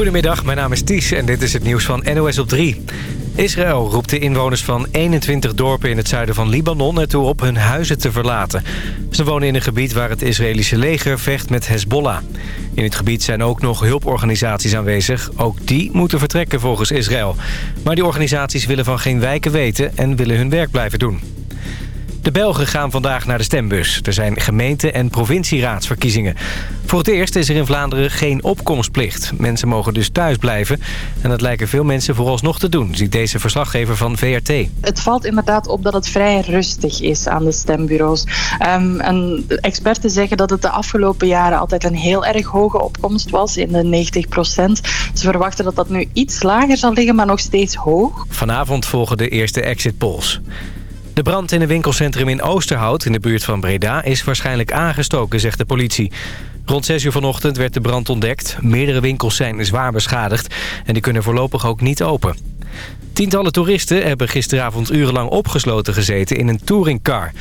Goedemiddag, mijn naam is Ties en dit is het nieuws van NOS op 3. Israël roept de inwoners van 21 dorpen in het zuiden van Libanon ertoe op hun huizen te verlaten. Ze wonen in een gebied waar het Israëlische leger vecht met Hezbollah. In het gebied zijn ook nog hulporganisaties aanwezig. Ook die moeten vertrekken volgens Israël. Maar die organisaties willen van geen wijken weten en willen hun werk blijven doen. De Belgen gaan vandaag naar de stembus. Er zijn gemeente- en provincieraadsverkiezingen. Voor het eerst is er in Vlaanderen geen opkomstplicht. Mensen mogen dus thuis blijven. En dat lijken veel mensen vooralsnog te doen, ziet deze verslaggever van VRT. Het valt inderdaad op dat het vrij rustig is aan de stembureaus. Um, en experten zeggen dat het de afgelopen jaren altijd een heel erg hoge opkomst was, in de 90 procent. Ze verwachten dat dat nu iets lager zal liggen, maar nog steeds hoog. Vanavond volgen de eerste exit polls. De brand in een winkelcentrum in Oosterhout in de buurt van Breda is waarschijnlijk aangestoken, zegt de politie. Rond 6 uur vanochtend werd de brand ontdekt. Meerdere winkels zijn zwaar beschadigd en die kunnen voorlopig ook niet open. Tientallen toeristen hebben gisteravond urenlang opgesloten gezeten in een touringcar.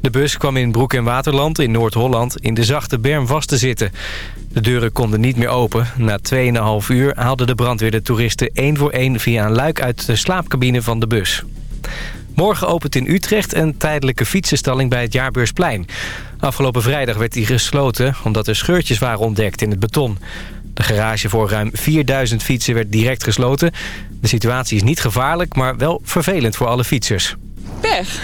De bus kwam in Broek en Waterland in Noord-Holland in de zachte berm vast te zitten. De deuren konden niet meer open. Na 2,5 uur haalde de brandweer de toeristen één voor één via een luik uit de slaapcabine van de bus. Morgen opent in Utrecht een tijdelijke fietsenstalling bij het Jaarbeursplein. Afgelopen vrijdag werd die gesloten omdat er scheurtjes waren ontdekt in het beton. De garage voor ruim 4000 fietsen werd direct gesloten. De situatie is niet gevaarlijk, maar wel vervelend voor alle fietsers. Pech.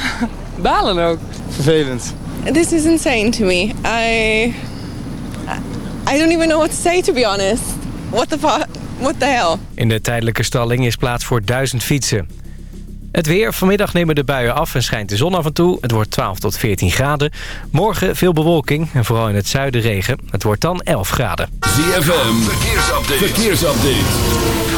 Balen ook. Vervelend. This is insane to me. I... I don't even know what to say, to be honest. What the fuck? What the hell? In de tijdelijke stalling is plaats voor 1000 fietsen. Het weer. Vanmiddag nemen de buien af en schijnt de zon af en toe. Het wordt 12 tot 14 graden. Morgen veel bewolking en vooral in het zuiden regen. Het wordt dan 11 graden. ZFM. Verkeersupdate. Verkeersupdate.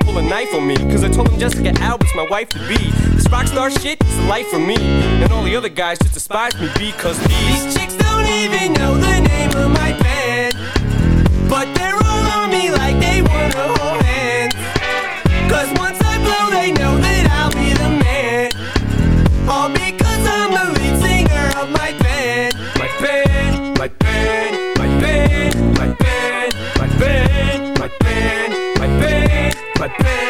pull a knife on me. Cause I told him Jessica Alba's my wife to be. This rock star shit is the life for me. And all the other guys just despise me because these chicks don't even know the name of my band. But they're all on me like they wanna hold hands. Cause once but baby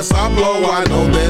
Once I blow, I know that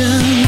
ocean